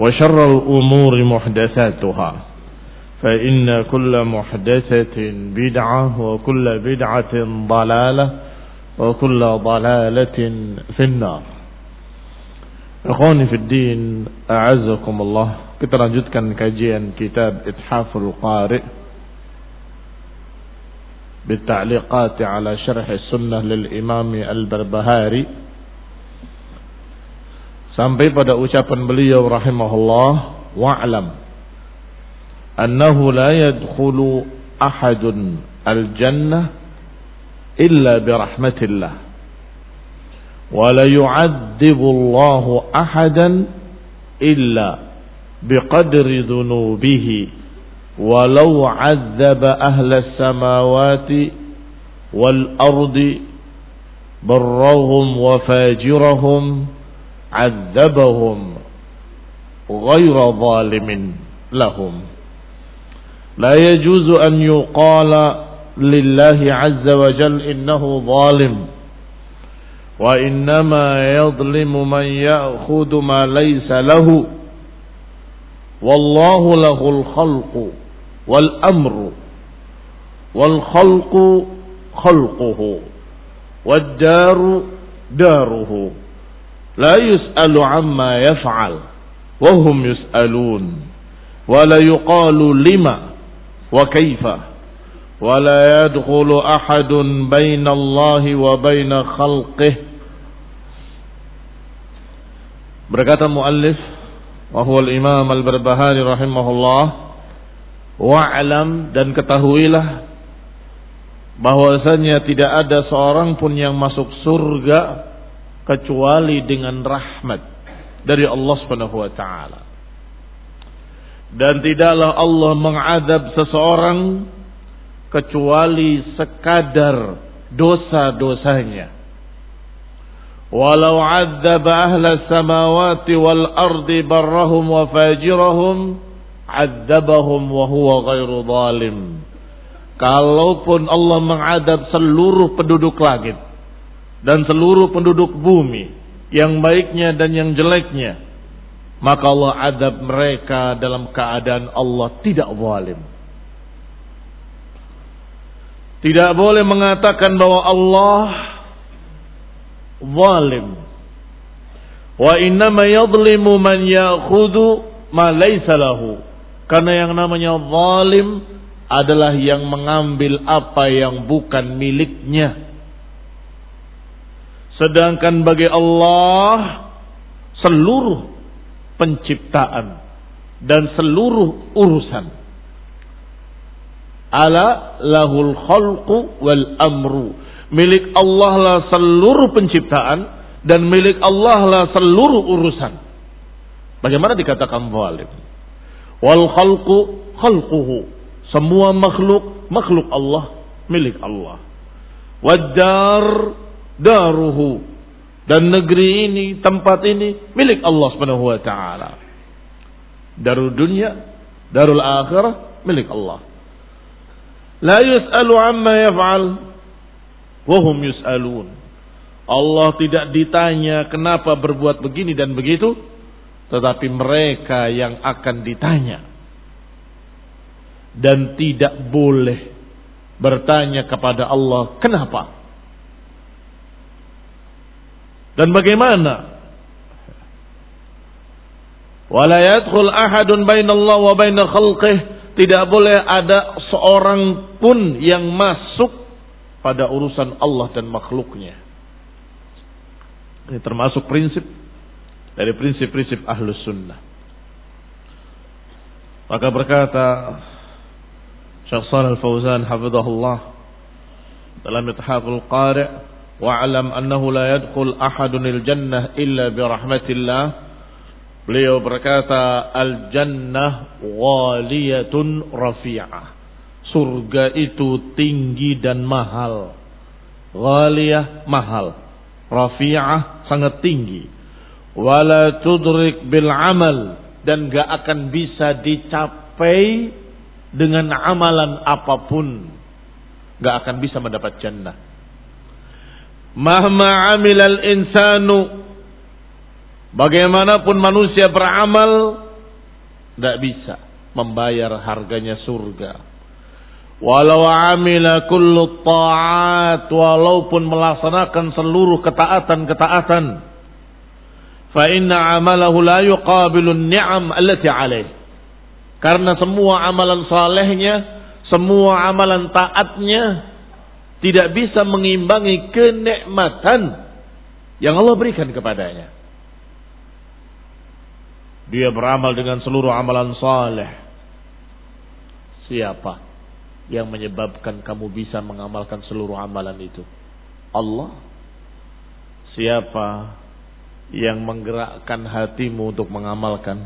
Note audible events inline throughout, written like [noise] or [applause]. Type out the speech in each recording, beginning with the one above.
وشر الأمور محدثاتها فإن كل محدثة بدعة وكل بدعة ضلالة وكل ضلالة في النار Ikhwani fi din, a'azzakumullah. Kita lanjutkan kajian kitab Ithaful Qari بالتعليقات على شرح السنة للإمام البربهاري sampai pada ucapan beliau rahimahullah wa'lam annahu la yadkhulu ahadun al-jannah illa bi rahmatillah ولا يعذب الله أحدا إلا بقدر ذنوبه ولو عذب أهل السماوات والأرض برهم وفاجرهم عذبهم غير ظالم لهم. لا يجوز أن يقال لله عز وجل إنه ظالم وإنما يظلم من يأخذ ما ليس له. والله له الخلق والأمر والخلق خلقه والدار داره. la yus'alu amma yaf'al wa hum yus'alun wa la yuqalu lima wa kaifa wa la yadkhulu ahadun wa khalqih berkata muallif wa huwa al-imam al-barbahari wa'lam dan ketahuilah bahwasanya tidak ada seorang pun yang masuk surga kecuali dengan rahmat dari Allah Subhanahu wa taala. Dan tidaklah Allah mengadab seseorang kecuali sekadar dosa-dosanya. Walau adzab ahla samawati wal ardi barrahum wa fajirahum adzabahum wa huwa ghairu zalim. Kalaupun Allah mengadab seluruh penduduk langit dan seluruh penduduk bumi yang baiknya dan yang jeleknya maka Allah adab mereka dalam keadaan Allah tidak zalim. Tidak boleh mengatakan bahwa Allah zalim. Wa innama yadlimu man ya'khudhu ma laysa. Karena yang namanya zalim adalah yang mengambil apa yang bukan miliknya. Sedangkan bagi Allah seluruh penciptaan dan seluruh urusan. Ala lahul khalqu wal amru. Milik Allah lah seluruh penciptaan dan milik Allah lah seluruh urusan. Bagaimana dikatakan zalim? Wal khalqu khalquhu. Semua makhluk makhluk Allah milik Allah. Wadar daruhu dan negeri ini tempat ini milik Allah Subhanahu wa taala darul dunia darul akhirah milik Allah La yus'alu amma yaf'al wahum yus'alun. Allah tidak ditanya kenapa berbuat begini dan begitu, tetapi mereka yang akan ditanya. Dan tidak boleh bertanya kepada Allah, kenapa? Dan bagaimana? Wala yadkhul ahadun bainallah wa bainal khalqih tidak boleh ada seorang pun yang masuk pada urusan Allah dan makhluknya. Ini termasuk prinsip dari prinsip-prinsip ahlus sunnah. Maka berkata Syekh Shalal Fauzan hafizahullah dalam Ithaful Qari' wa'lam annahu la yadkhul ahadun al-jannah illa bi rahmatillah Beliau berkata, Al-jannah waliyatun rafi'ah. Surga itu tinggi dan mahal. Ghaliyah mahal. Rafi'ah sangat tinggi. Wala tudrik bil amal. Dan gak akan bisa dicapai dengan amalan apa pun. Gak akan bisa mendapat jannah. Mahma amilal insanu Bagaimanapun manusia beramal, tidak bisa membayar harganya surga. Walau amila kullu ta'at, walaupun melaksanakan seluruh ketaatan-ketaatan, fa inna amalahu la yuqabilu ni'am allati alaih. Karena semua amalan salehnya, semua amalan taatnya tidak bisa mengimbangi kenikmatan yang Allah berikan kepadanya. Dia beramal dengan seluruh amalan saleh. Siapa yang menyebabkan kamu bisa mengamalkan seluruh amalan itu? Allah. Siapa yang menggerakkan hatimu untuk mengamalkan?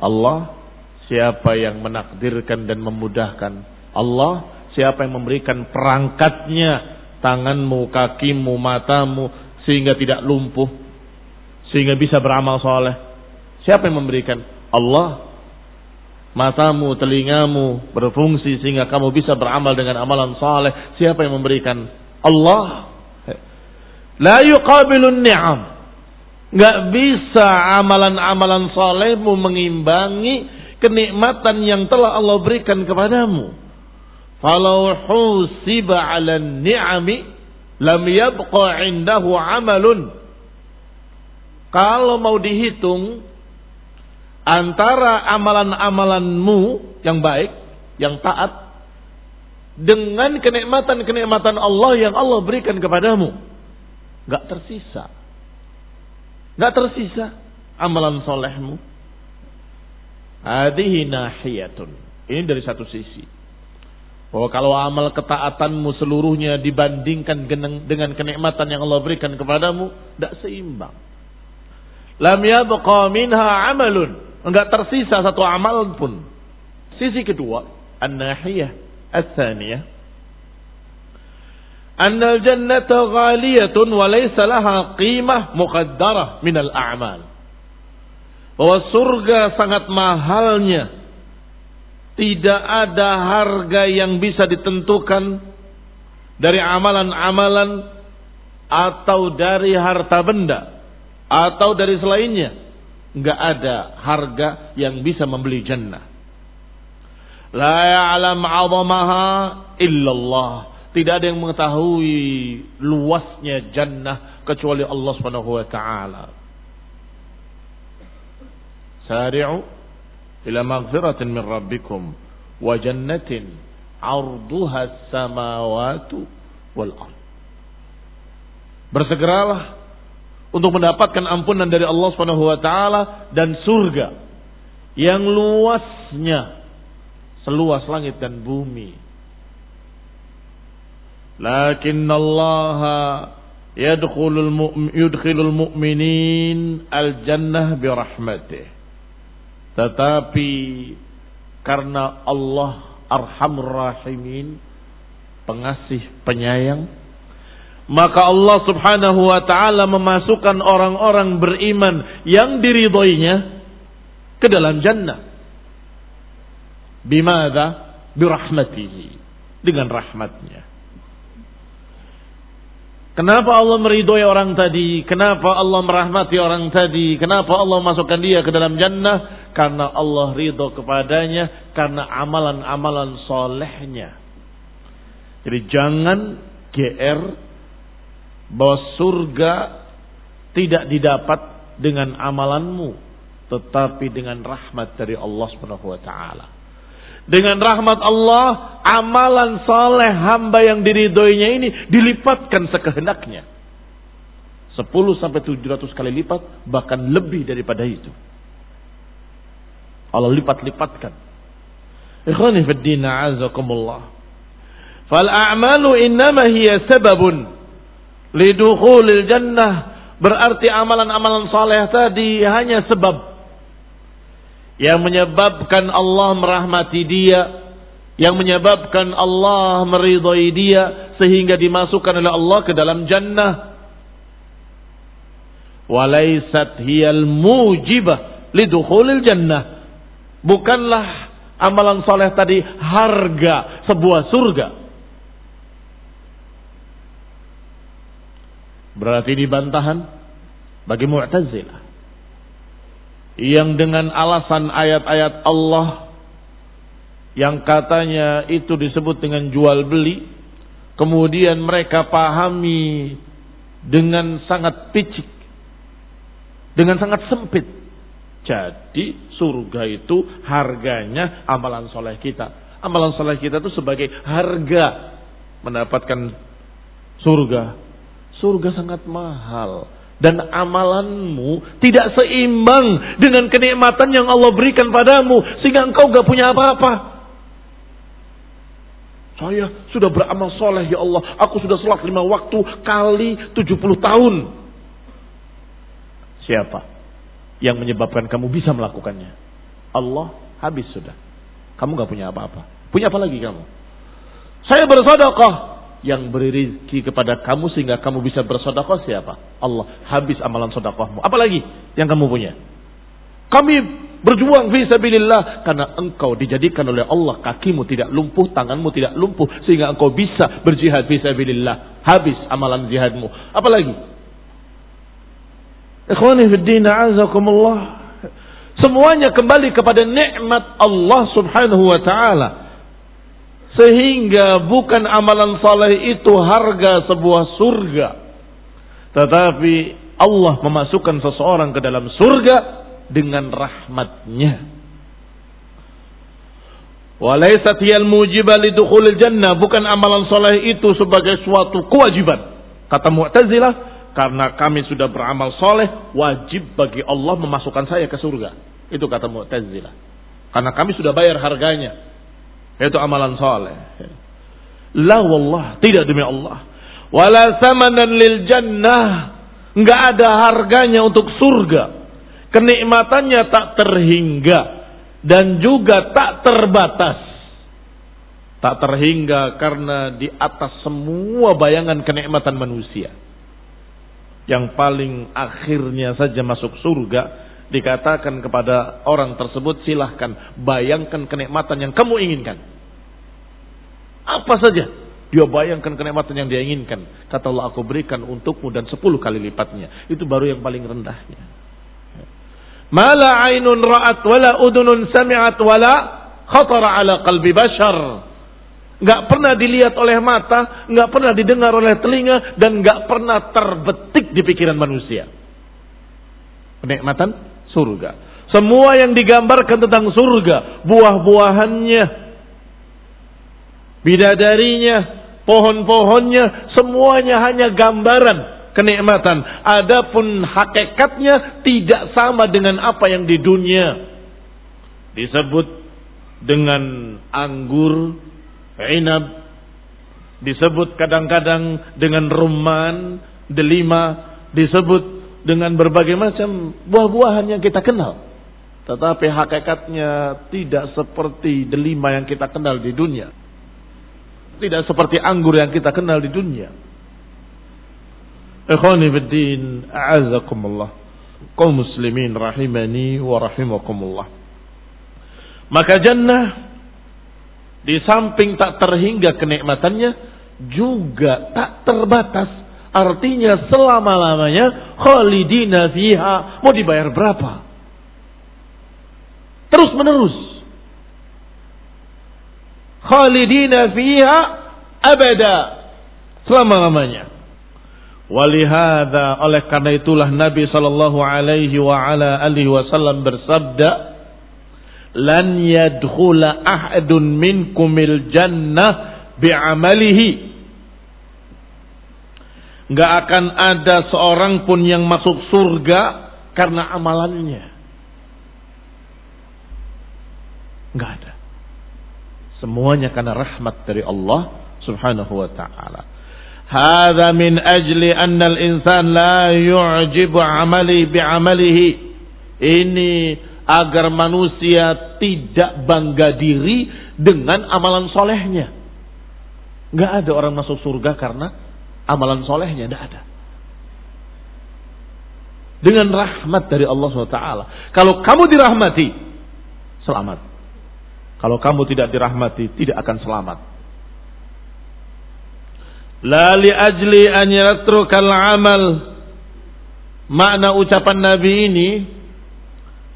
Allah. Siapa yang menakdirkan dan memudahkan? Allah. Siapa yang memberikan perangkatnya? Tanganmu, kakimu, matamu. Sehingga tidak lumpuh. Sehingga bisa beramal soleh Siapa yang memberikan? Allah. Matamu, telingamu berfungsi sehingga kamu bisa beramal dengan amalan saleh. Siapa yang memberikan? Allah. La yuqabilun ni'am. Gak bisa amalan-amalan salehmu mengimbangi kenikmatan yang telah Allah berikan kepadamu. Falau husiba 'ala ni'ami lam yabqa 'indahu 'amalun. Kalau mau dihitung antara amalan-amalanmu yang baik, yang taat, dengan kenikmatan-kenikmatan Allah yang Allah berikan kepadamu. Gak tersisa. Gak tersisa amalan solehmu. Hadihi nahiyatun. Ini dari satu sisi. Bahwa kalau amal ketaatanmu seluruhnya dibandingkan dengan kenikmatan yang Allah berikan kepadamu, tidak seimbang. Lam yabqa minha amalun enggak tersisa satu amal pun. Sisi kedua, an-nahiyah ats-tsaniyah anna al-jannata ghaliyatun wa laysa laha qimah muqaddarah min al-a'mal. Bahwa surga sangat mahalnya. Tidak ada harga yang bisa ditentukan dari amalan-amalan atau dari harta benda atau dari selainnya nggak ada harga yang bisa membeli jannah. La ya'lam 'azamaha illallah. Tidak ada yang mengetahui luasnya jannah, kecuali Allah Subhanahu wa taala. Sari'u min rabbikum wa jannatin 'arduha as-samawati wal ard. Bersegeralah untuk mendapatkan ampunan dari Allah Subhanahu wa taala dan surga yang luasnya seluas langit dan bumi. Lakin Allah yadkhulul mu'minin al-jannah bi rahmatih. Tetapi karena Allah Arhamur Rahimin, pengasih penyayang, maka Allah Subhanahu wa taala memasukkan orang-orang beriman yang diridhoinya ke dalam jannah. Bimada? Birahmatihi. Dengan rahmatnya. Kenapa Allah meridhoi orang tadi? Kenapa Allah merahmati orang tadi? Kenapa Allah masukkan dia ke dalam jannah? Karena Allah ridho kepadanya. Karena amalan-amalan solehnya. Jadi jangan GR bahwa surga tidak didapat dengan amalanmu. Tetapi dengan rahmat dari Allah subhanahu wa ta'ala. Dengan rahmat Allah, amalan saleh hamba yang diridhoinya ini dilipatkan sekehendaknya. 10 sampai 700 kali lipat, bahkan lebih daripada itu. Allah lipat-lipatkan. Ikhwani fi din azakumullah. Fal a'malu innama hiya sababun lidukhulil jannah. Berarti amalan-amalan saleh tadi hanya sebab yang menyebabkan Allah merahmati dia, yang menyebabkan Allah meridhai dia sehingga dimasukkan oleh Allah ke dalam jannah. Walaisat hiyal mujibah lidukhulil jannah. Bukanlah amalan soleh tadi harga sebuah surga. Berarti ini bantahan bagi Mu'tazilah yang dengan alasan ayat-ayat Allah yang katanya itu disebut dengan jual beli, kemudian mereka pahami dengan sangat picik, dengan sangat sempit. Jadi surga itu harganya amalan soleh kita. Amalan soleh kita itu sebagai harga mendapatkan surga. Surga sangat mahal dan amalanmu tidak seimbang dengan kenikmatan yang Allah berikan padamu sehingga engkau gak punya apa-apa. Saya sudah beramal soleh ya Allah. Aku sudah sholat lima waktu kali 70 tahun. Siapa yang menyebabkan kamu bisa melakukannya? Allah habis sudah. Kamu gak punya apa-apa. Punya apa lagi kamu? Saya bersedekah yang beri rezeki kepada kamu sehingga kamu bisa bersodakoh siapa? Allah. Habis amalan sodakohmu. Apalagi yang kamu punya? Kami berjuang visabilillah karena engkau dijadikan oleh Allah kakimu tidak lumpuh, tanganmu tidak lumpuh sehingga engkau bisa berjihad visabilillah. Habis amalan jihadmu. Apalagi? Ikhwani fi din azakumullah. Semuanya kembali kepada nikmat Allah Subhanahu wa taala. Sehingga bukan amalan saleh itu harga sebuah surga. Tetapi Allah memasukkan seseorang ke dalam surga dengan rahmatnya. Walaisat hiyal mujibah lidukhulil jannah. Bukan amalan soleh itu sebagai suatu kewajiban. Kata Mu'tazilah, karena kami sudah beramal soleh, wajib bagi Allah memasukkan saya ke surga. Itu kata Mu'tazilah. Karena kami sudah bayar harganya. Itu amalan soleh. La wallah, tidak demi Allah. Wala samanan lil jannah. Enggak ada harganya untuk surga. Kenikmatannya tak terhingga. Dan juga tak terbatas. Tak terhingga karena di atas semua bayangan kenikmatan manusia. Yang paling akhirnya saja masuk surga dikatakan kepada orang tersebut silahkan bayangkan kenikmatan yang kamu inginkan. Apa saja dia bayangkan kenikmatan yang dia inginkan. Kata Allah aku berikan untukmu dan sepuluh kali lipatnya. Itu baru yang paling rendahnya. Mala ainun ra'at wala udunun sami'at wala khatara ala qalbi bashar. nggak pernah dilihat oleh mata, nggak pernah didengar oleh telinga, dan nggak pernah terbetik di pikiran manusia. Kenikmatan surga. Semua yang digambarkan tentang surga, buah-buahannya, bidadarinya, pohon-pohonnya, semuanya hanya gambaran kenikmatan. Adapun hakikatnya tidak sama dengan apa yang di dunia. Disebut dengan anggur, inab, disebut kadang-kadang dengan rumman, delima, disebut dengan berbagai macam buah-buahan yang kita kenal. Tetapi hakikatnya tidak seperti delima yang kita kenal di dunia. Tidak seperti anggur yang kita kenal di dunia. Ikhwani fiddin, a'azakumullah. Kaum muslimin rahimani wa rahimakumullah. Maka jannah di samping tak terhingga kenikmatannya juga tak terbatas. Artinya selama-lamanya khalidina fiha. Mau dibayar berapa? Terus menerus. Khalidina fiha abada. Selama-lamanya. Walihada oleh karena itulah Nabi sallallahu alaihi wa ala alihi wasallam bersabda lan yadkhula ahadun minkumil jannah bi'amalihi Gak akan ada seorang pun yang masuk surga karena amalannya. Gak ada. Semuanya karena rahmat dari Allah subhanahu wa ta'ala. Hada min ajli anna al-insan la yu'jibu amali bi'amalihi. Ini agar manusia tidak bangga diri dengan amalan solehnya. Gak ada orang masuk surga karena amalan solehnya, tidak ada. Dengan rahmat dari Allah SWT. Kalau kamu dirahmati, selamat. Kalau kamu tidak dirahmati, tidak akan selamat. La li ajli an yatrukal amal. Makna ucapan Nabi ini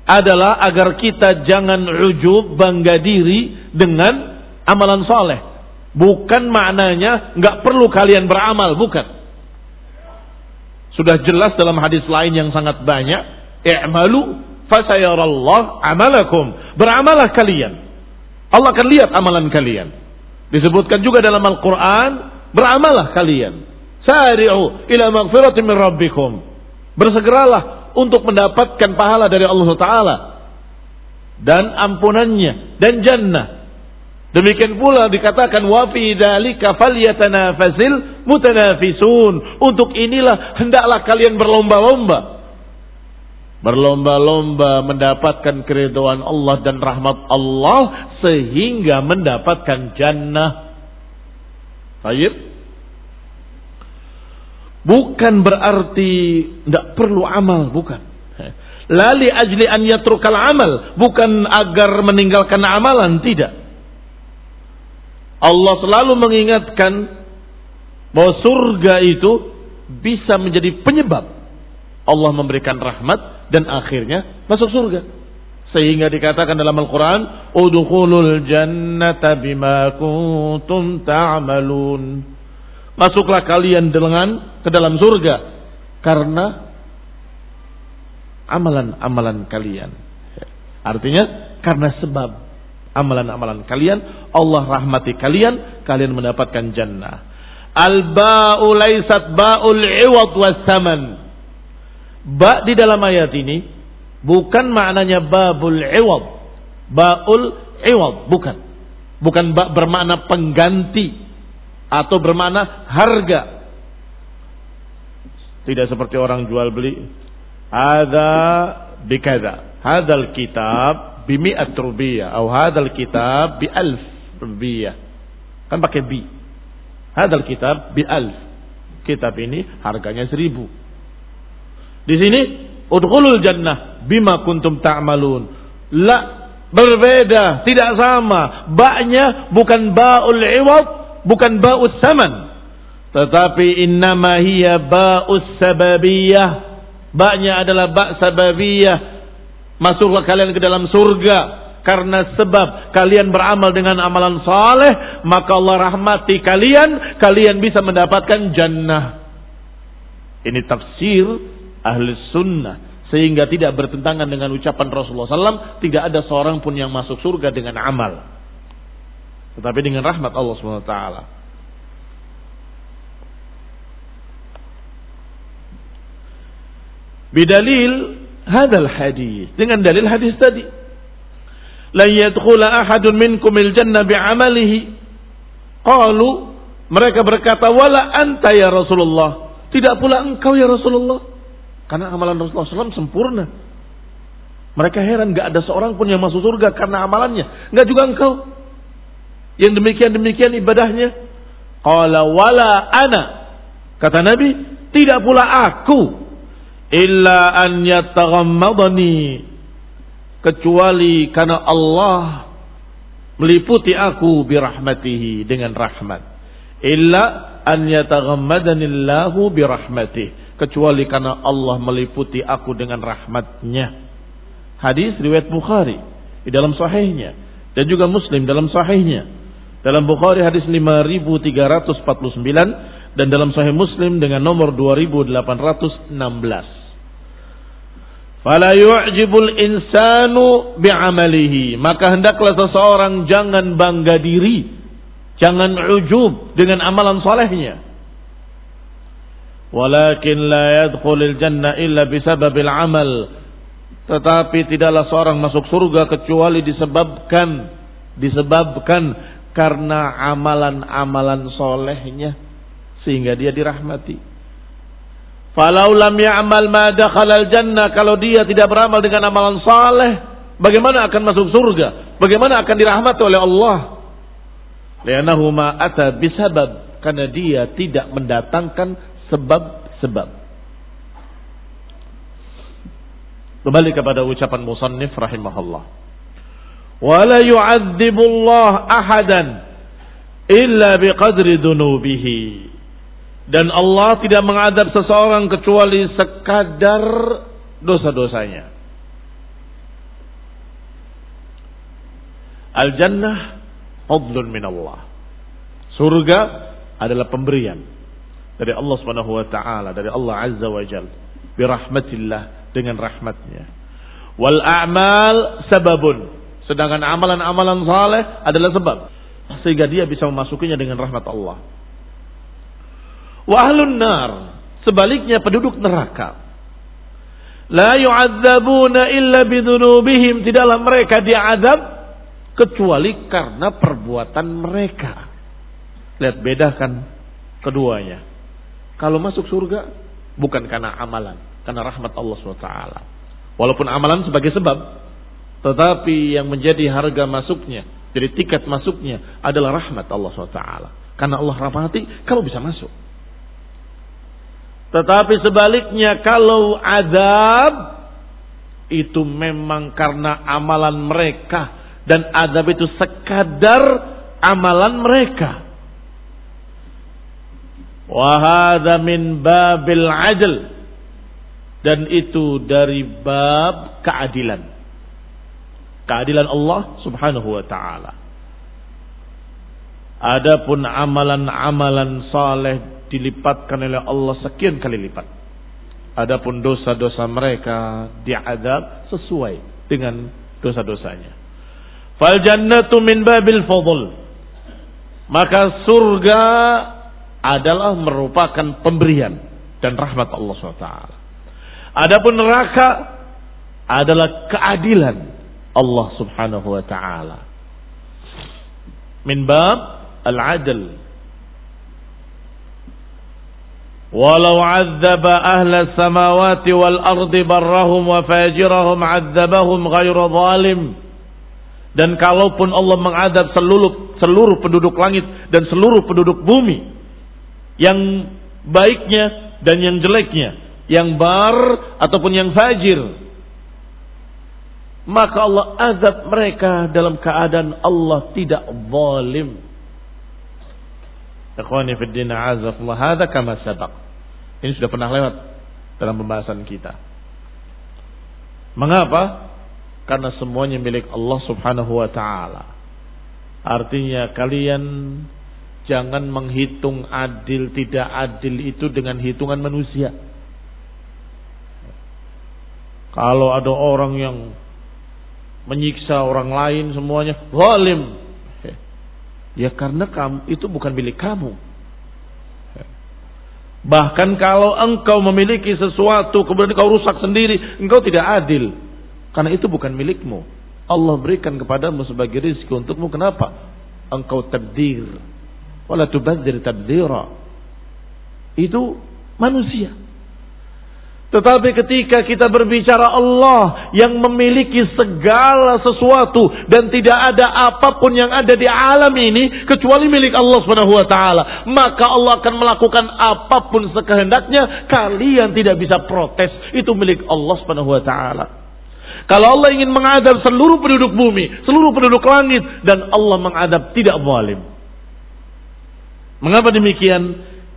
adalah agar kita jangan ujub bangga diri dengan amalan soleh. Bukan maknanya nggak perlu kalian beramal, bukan. Sudah jelas dalam hadis lain yang sangat banyak, i'malu fasayarallah amalakum. Beramalah kalian. Allah akan lihat amalan kalian. Disebutkan juga dalam Al-Quran, beramalah kalian. Sari'u ila magfiratin min rabbikum. Bersegeralah untuk mendapatkan pahala dari Allah Taala dan ampunannya dan jannah. Demikian pula dikatakan wa fi dzalika falyatanafasil mutanafisun. Untuk inilah hendaklah kalian berlomba-lomba. Berlomba-lomba mendapatkan keridhaan Allah dan rahmat Allah sehingga mendapatkan jannah. Baik. Bukan berarti tidak perlu amal, bukan. Lali ajli an yatrukal amal, bukan agar meninggalkan amalan, tidak. Allah selalu mengingatkan bahwa surga itu bisa menjadi penyebab Allah memberikan rahmat dan akhirnya masuk surga. Sehingga dikatakan dalam Al-Quran, Udukhulul jannata bima kuntum ta'amalun. Masuklah kalian dengan ke dalam surga karena amalan-amalan kalian. Artinya karena sebab amalan-amalan kalian Allah rahmati kalian, kalian mendapatkan jannah. Al-ba'u laisat ba'ul iwad was saman. Ba di dalam ayat ini bukan maknanya babul iwad. Ba'ul iwad, bukan. Bukan ba bermakna pengganti atau bermakna harga. Tidak seperti orang jual beli. Ada bikada. Hadal kitab bimi'at rubiyah. Atau hadal kitab bi alf rubiyah. Kan pakai bi. Hadal kitab bi alf. Kitab ini harganya seribu. Di sini udkhulul jannah bima kuntum ta'malun. La berbeda, tidak sama. Ba'nya bukan ba'ul iwad bukan ba'us saman tetapi innama hiya ba'us sababiyah ba'nya adalah ba' sababiyah masuklah kalian ke dalam surga karena sebab kalian beramal dengan amalan saleh, maka Allah rahmati kalian, kalian bisa mendapatkan jannah. Ini tafsir ahli sunnah. Sehingga tidak bertentangan dengan ucapan Rasulullah SAW. Tidak ada seorang pun yang masuk surga dengan amal. Tetapi dengan rahmat Allah SWT. Bidalil hadal hadis. Dengan dalil hadis tadi. La yadkhula ahadun minkumil jannah bi'amalihi. Qalu. Mereka berkata, wala anta ya Rasulullah. Tidak pula engkau ya Rasulullah. Karena amalan Rasulullah SAW sempurna. Mereka heran gak ada seorang pun yang masuk surga karena amalannya. Gak juga engkau. Yang demikian-demikian ibadahnya. Qala wala ana. Kata Nabi, tidak pula aku. Illa an yataghammadani. Kecuali karena Allah meliputi aku birahmatihi dengan rahmat. Illa an yataghammadanillahu birahmatih kecuali karena Allah meliputi aku dengan rahmatnya hadis riwayat Bukhari di dalam sahihnya dan juga Muslim dalam sahihnya dalam Bukhari hadis 5349 dan dalam sahih Muslim dengan nomor 2816 Fala yu'jibul insanu bi'amalihi maka hendaklah seseorang jangan bangga diri Jangan ujub dengan amalan solehnya. Walakin la yadkhulul jannah illa bisababil amal. Tetapi tidaklah seorang masuk surga kecuali disebabkan disebabkan karena amalan-amalan solehnya sehingga dia dirahmati. Falau lam ya'mal ma dakhala jannah kalau dia tidak beramal dengan amalan saleh, bagaimana akan masuk surga? Bagaimana akan dirahmati oleh Allah? Lianahu ma ata bisabab karena dia tidak mendatangkan sebab-sebab. Kembali kepada ucapan musannif rahimahullah. Wala yu'adzibullah ahadan illa biqadri dunubihi. Dan Allah tidak mengadab seseorang kecuali sekadar dosa-dosanya. Al-jannah fadlun min Allah. Surga adalah pemberian dari Allah Subhanahu wa taala, dari Allah Azza wa Jal. Birahmatillah dengan rahmatnya. Wal a'mal sababun. Sedangkan amalan-amalan saleh adalah sebab sehingga dia bisa memasukinya dengan rahmat Allah. Wa ahlun nar, sebaliknya penduduk neraka. La yu'adzabuna illa bidunubihim, tidaklah mereka diazab kecuali karena perbuatan mereka. Lihat bedakan keduanya. Kalau masuk surga bukan karena amalan, karena rahmat Allah SWT. Walaupun amalan sebagai sebab, tetapi yang menjadi harga masuknya, jadi tiket masuknya adalah rahmat Allah SWT. Karena Allah rahmati, kalau bisa masuk. Tetapi sebaliknya kalau azab itu memang karena amalan mereka dan azab itu sekadar amalan mereka. Wahada min babil adl dan itu dari bab keadilan. Keadilan Allah Subhanahu wa taala. Adapun amalan-amalan saleh dilipatkan oleh Allah sekian kali lipat. Adapun dosa-dosa mereka diadab sesuai dengan dosa-dosanya. Fal jannatu min babil fadl. Maka surga adalah merupakan pemberian dan rahmat Allah SWT. Adapun neraka adalah keadilan Allah Subhanahu wa taala. Min bab al-adl. Walau 'adzaba ahla samawati wal ardi barrahum wa fajirahum 'adzabahum ghairu zalim. Dan kalaupun Allah mengadab seluruh seluruh penduduk langit dan seluruh penduduk bumi yang baiknya dan yang jeleknya, yang bar ataupun yang fajir, maka Allah azab mereka dalam keadaan Allah tidak zalim. Ikhwani fi din azafullah hadza kama sabaq. Ini sudah pernah lewat dalam pembahasan kita. Mengapa? Karena semuanya milik Allah subhanahu wa ta'ala. Artinya kalian jangan menghitung adil tidak adil itu dengan hitungan manusia. Kalau ada orang yang menyiksa orang lain semuanya zalim. Ya karena kamu itu bukan milik kamu. Bahkan kalau engkau memiliki sesuatu kemudian kau rusak sendiri, engkau tidak adil. Karena itu bukan milikmu. Allah berikan kepadamu sebagai rezeki untukmu. Kenapa? Engkau tabdir. Wala tubadzir tabdira. Itu manusia. Tetapi ketika kita berbicara Allah yang memiliki segala sesuatu dan tidak ada apa pun yang ada di alam ini kecuali milik Allah Subhanahu wa taala, maka Allah akan melakukan apa pun sekehendaknya, kalian tidak bisa protes, itu milik Allah Subhanahu wa taala. Kalau Allah ingin mengadab seluruh penduduk bumi, seluruh penduduk langit dan Allah mengadab tidak zalim. Mengapa demikian?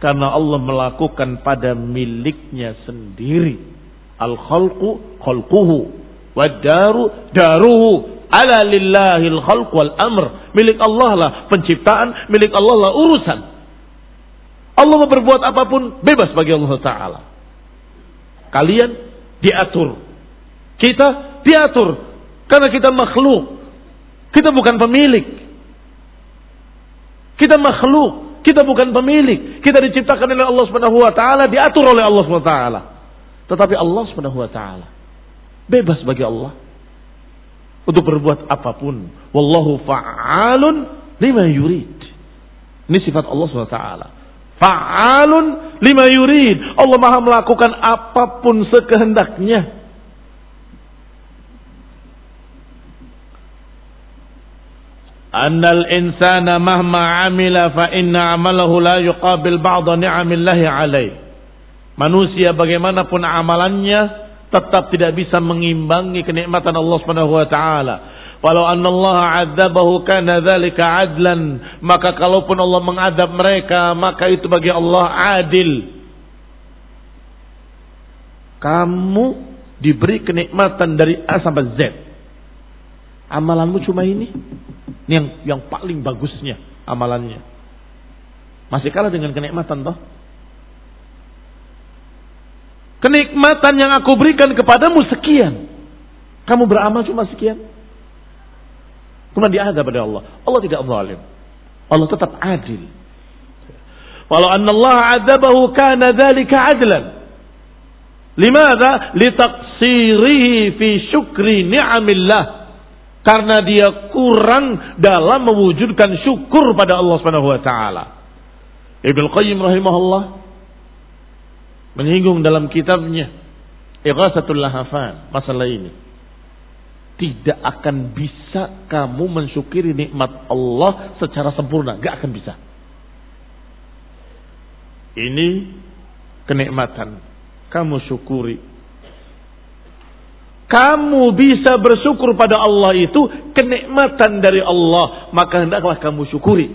Karena Allah melakukan pada miliknya sendiri. Al-khalqu khalquhu. Wad-daru daruhu. Ala lillahi al-khalq wal amr. Milik Allah lah penciptaan, milik Allah lah urusan. Allah mau berbuat apa pun bebas bagi Allah Ta'ala. Kalian diatur. Kita diatur. Karena kita makhluk. Kita bukan pemilik. Kita makhluk. Kita bukan pemilik. Kita diciptakan oleh Allah Subhanahu wa taala, diatur oleh Allah Subhanahu wa taala. Tetapi Allah Subhanahu wa taala bebas bagi Allah untuk berbuat apa pun. Wallahu fa'alun lima yurid. Ini sifat Allah taala. Fa'alun lima yurid. Allah Maha melakukan apa pun sekehendaknya. Annal insana mahma amila fa inna amalahu la yuqabil ba'da ni'amillahi alaih. Manusia bagaimanapun amalannya tetap tidak bisa mengimbangi kenikmatan Allah Subhanahu wa taala. Walau anna Allah 'adzabahu kana dzalika 'adlan, maka kalaupun Allah mengadab mereka, maka itu bagi Allah adil. Kamu diberi kenikmatan dari A sampai Z. Amalanmu cuma ini. Ini yang yang paling bagusnya amalannya. Masih kalah dengan kenikmatan toh. Kenikmatan yang aku berikan kepadamu sekian. Kamu beramal cuma sekian. Kemudian diadab pada Allah. Allah tidak zalim. Allah tetap adil. Walau anna Allah adabahu kana dhalika adlan. Limadha? Litaqsirihi fi syukri ni'amillah karena dia kurang dalam mewujudkan syukur pada Allah Subhanahu wa taala. Ibnu Qayyim rahimahullah menyinggung dalam kitabnya Ighasatul Lahafan masalah ini. Tidak akan bisa kamu mensyukuri nikmat Allah secara sempurna, gak akan bisa. Ini kenikmatan. Kamu syukuri kamu bisa bersyukur pada Allah itu kenikmatan dari Allah, maka hendaklah kamu syukuri.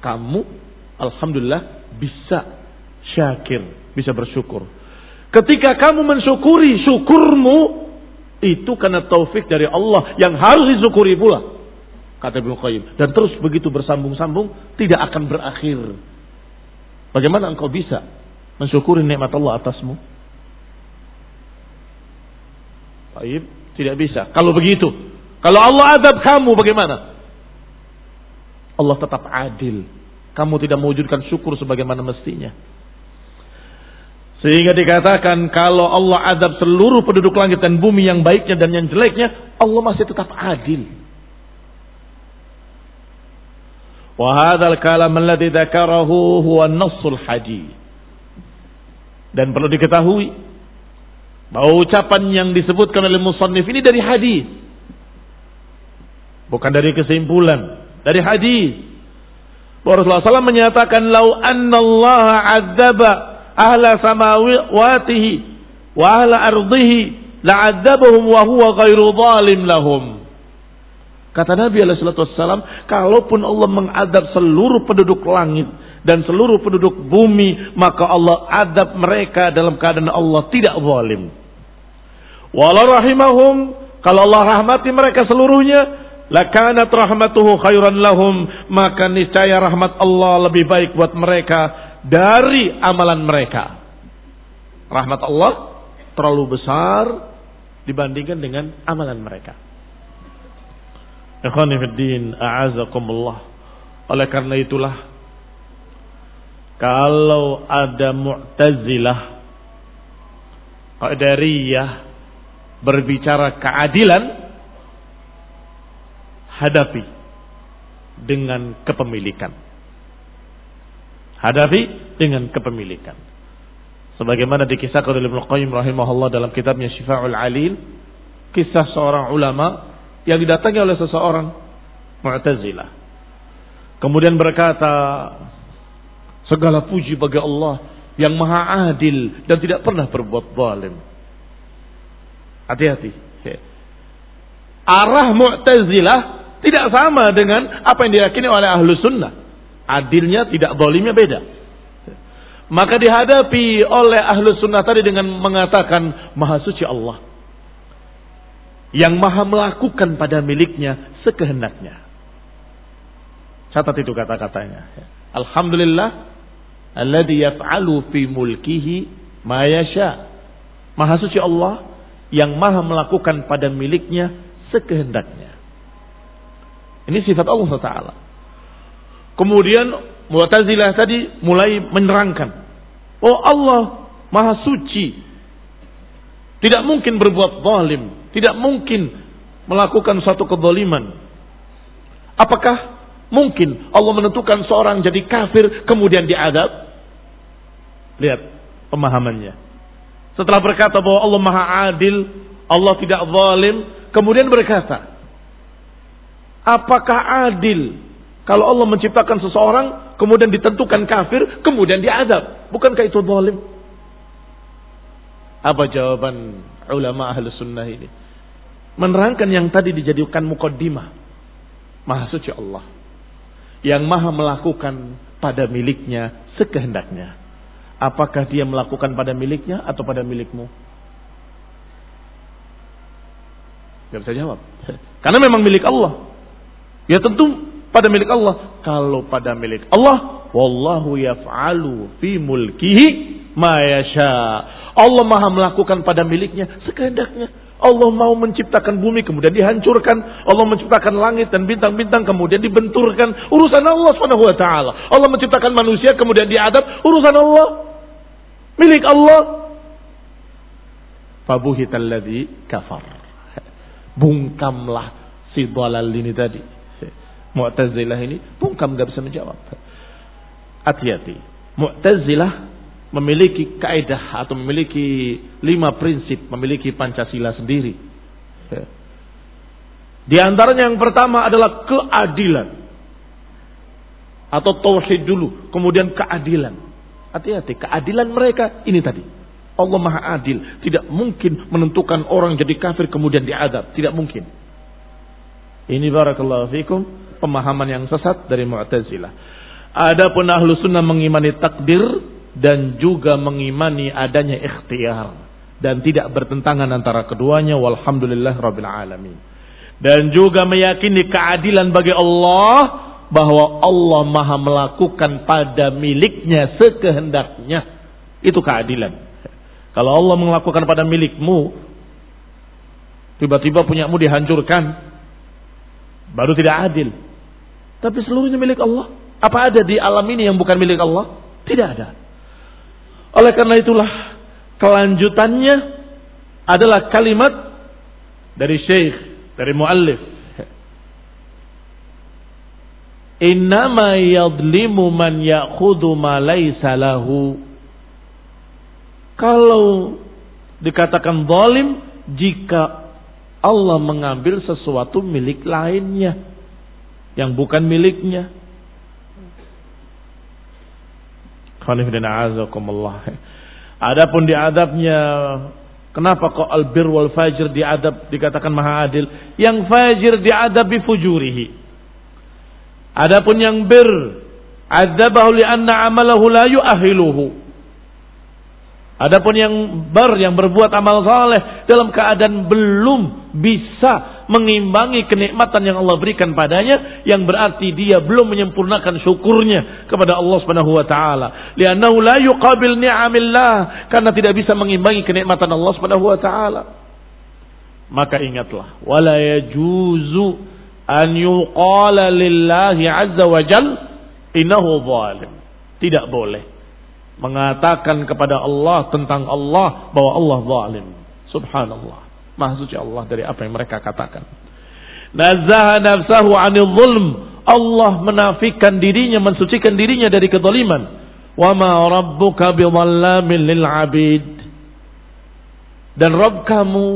Kamu alhamdulillah bisa syakir, bisa bersyukur. Ketika kamu mensyukuri syukurmu itu karena taufik dari Allah yang harus disyukuri pula. Kata Ibnu Qayyim. Dan terus begitu bersambung-sambung tidak akan berakhir. Bagaimana engkau bisa mensyukuri nikmat Allah atasmu? Taib, tidak bisa. Kalau begitu, kalau Allah adab kamu bagaimana? Allah tetap adil. Kamu tidak mewujudkan syukur sebagaimana mestinya. Sehingga dikatakan kalau Allah adab seluruh penduduk langit dan bumi yang baiknya dan yang jeleknya, Allah masih tetap adil. Wahadal kalam alladhi dzakarahu huwa nassul haji. Dan perlu diketahui bahwa ucapan yang disebutkan oleh musannif ini dari hadis. Bukan dari kesimpulan, dari hadis. Rasulullah SAW menyatakan lau anna Allah adzaba ahla samawatihi wa ahla ardihi la'adzabahum wa huwa ghairu zalim lahum. Kata Nabi alaihi wasallam, kalaupun Allah mengadab seluruh penduduk langit dan seluruh penduduk bumi, maka Allah adab mereka dalam keadaan Allah tidak zalim. Walau rahimahum Kalau Allah rahmati mereka seluruhnya, lakanat rahmatuhu khairan lahum, maka niscaya rahmat Allah lebih baik buat mereka dari amalan mereka. Rahmat Allah terlalu besar dibandingkan dengan amalan mereka. Ikhwanifiddin, a'azakumullah. Oleh karena itulah, kalau ada mu'tazilah, qadariyah, berbicara keadilan, hadapi dengan kepemilikan. Hadapi dengan kepemilikan. Sebagaimana dikisahkan oleh Ibnu Qayyim rahimahullah dalam kitabnya Syifa'ul Alil, kisah seorang ulama yang didatangi oleh seseorang Mu'tazilah. Kemudian berkata, segala puji bagi Allah yang maha adil dan tidak pernah berbuat zalim. Hati-hati. Arah Mu'tazilah tidak sama dengan apa yang diyakini oleh ahlu sunnah. Adilnya tidak zalimnya beda. Maka dihadapi oleh ahlu sunnah tadi dengan mengatakan Maha suci Allah. Yang maha melakukan pada miliknya sekehendaknya. Catat itu kata-katanya. Alhamdulillah. Alladhi yaf'alu fi mulkihi ma yasha. Maha suci Allah yang maha melakukan pada miliknya sekehendaknya. Ini sifat Allah Taala. Kemudian Mu'tazilah tadi mulai menerangkan. Oh Allah maha suci. Tidak mungkin berbuat zalim. Tidak mungkin melakukan suatu kezaliman. Apakah mungkin Allah menentukan seorang jadi kafir kemudian diadab? Lihat pemahamannya. Setelah berkata bahwa Allah maha adil, Allah tidak zalim, kemudian berkata, apakah adil kalau Allah menciptakan seseorang kemudian ditentukan kafir, kemudian diadab. Bukankah itu zalim? Apa jawaban ulama ahli sunnah ini? Menerangkan yang tadi dijadikan mukaddimah. Maha suci Allah. Yang maha melakukan pada miliknya sekehendaknya. Apakah dia melakukan pada miliknya atau pada milikmu? Gak bisa jawab. [laughs] Karena memang milik Allah. Ya tentu pada milik Allah. Kalau pada milik Allah, wallahu yaf'alu fi mulkihi ma yasha. Allah Maha melakukan pada miliknya sekehendaknya. Allah mau menciptakan bumi kemudian dihancurkan. Allah menciptakan langit dan bintang-bintang kemudian dibenturkan. Urusan Allah Subhanahu. Allah menciptakan manusia kemudian diadab. Urusan Allah. Milik Allah. Fabuhital kafar. Bungkamlah si dalal ini tadi Mu'tazilah ini bungkam gak bisa menjawab. Hati-hati. Mu'tazilah memiliki kaidah atau memiliki lima prinsip, memiliki Pancasila sendiri. Di antaranya yang pertama adalah keadilan. Atau tauhid dulu, kemudian keadilan. Hati-hati, keadilan mereka ini tadi. Allah Maha Adil, tidak mungkin menentukan orang jadi kafir kemudian diadab, tidak mungkin. Ini barakallahu fikum pemahaman yang sesat dari Mu'tazilah. Adapun ahlu sunnah mengimani takdir dan juga mengimani adanya ikhtiar dan tidak bertentangan antara keduanya walhamdulillah rabbil alamin. Dan juga meyakini keadilan bagi Allah bahwa Allah Maha melakukan pada miliknya sekehendaknya. Itu keadilan. Kalau Allah melakukan pada milikmu tiba-tiba punyamu dihancurkan baru tidak adil. Tapi seluruhnya milik Allah. Apa ada di alam ini yang bukan milik Allah? Tidak ada. Oleh karena itulah kelanjutannya adalah kalimat dari syekh, dari muallif. Innama yadlimu man ya'khudhu ma laysa lahu. Kalau dikatakan zalim jika Allah mengambil sesuatu milik lainnya yang bukan miliknya. Adapun diadabnya Kenapa kok albir wal fajir diadab dikatakan maha adil? Yang fajir diadab bi fujurihi. Adapun yang bir adabahu li anna amalahu la yu'ahiluhu. Adapun yang bar yang berbuat amal saleh dalam keadaan belum bisa mengimbangi kenikmatan yang Allah berikan padanya yang berarti dia belum menyempurnakan syukurnya kepada Allah Subhanahu wa taala. Li'annahu la yuqabil ni'amillah karena tidak bisa mengimbangi kenikmatan Allah Subhanahu wa taala. Maka ingatlah wala yajuzu an yuqala lillahi azza wa jal innahu zalim. Tidak boleh mengatakan kepada Allah tentang Allah bahwa Allah zalim. Subhanallah. Maha suci Allah dari apa yang mereka katakan. Nazaha nafsahu anil zulm. Allah menafikan dirinya, mensucikan dirinya dari kezaliman. Wa ma rabbuka bidhallamin lil abid. Dan Rabb kamu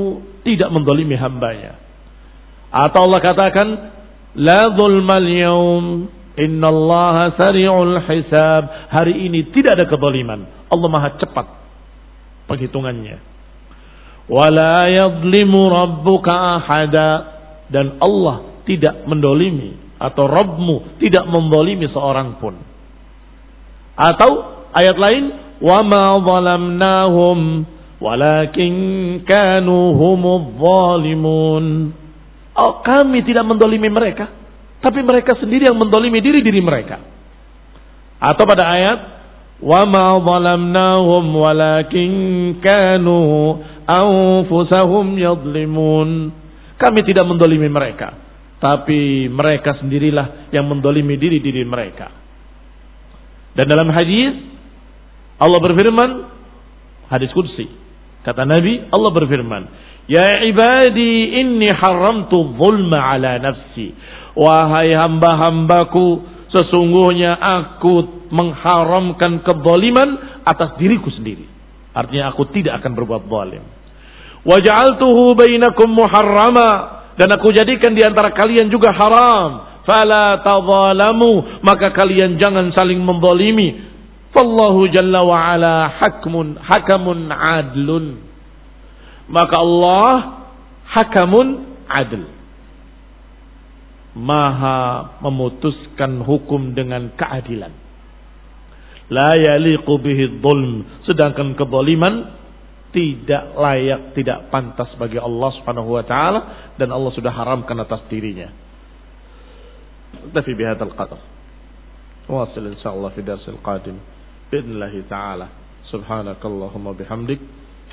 tidak mendolimi hambanya. Atau Allah katakan, La zulmal yawm, inna Allah sari'ul hisab. Hari ini tidak ada kezaliman. Allah maha cepat penghitungannya wala yadlimu rabbuka ahada dan Allah tidak mendolimi atau Rabbmu tidak mendolimi seorang pun. Atau ayat lain, ma zalamnahum walakin kanu humudz zalimun. Oh, kami tidak mendolimi mereka, tapi mereka sendiri yang mendolimi diri-diri mereka. Atau pada ayat, wa ma zalamnahum walakin kanu anfusahum yadlimun. Kami tidak mendolimi mereka. Tapi mereka sendirilah yang mendolimi diri-diri mereka. Dan dalam hadis Allah berfirman, hadis kursi. Kata Nabi, Allah berfirman, Ya ibadi inni haramtu zulma ala nafsi. Wahai hamba-hambaku, sesungguhnya aku mengharamkan kezaliman atas diriku sendiri. Artinya aku tidak akan berbuat zalim. Waja'altuhu bainakum muharrama dan aku jadikan di antara kalian juga haram. Fala tadzalamu, maka kalian jangan saling membolimi. Fallahu jalla wa ala hakmun hakamun adlun. Maka Allah hakamun adl. Maha memutuskan hukum dengan keadilan. La yaliqu bihi dhulm. Sedangkan keboliman tidak layak, tidak pantas bagi Allah Subhanahu wa taala dan Allah sudah haramkan atas dirinya. Tapi bihadzal qadar. Wasil insyaallah fi darsil qadim. Bismillah taala. Subhanakallahumma bihamdik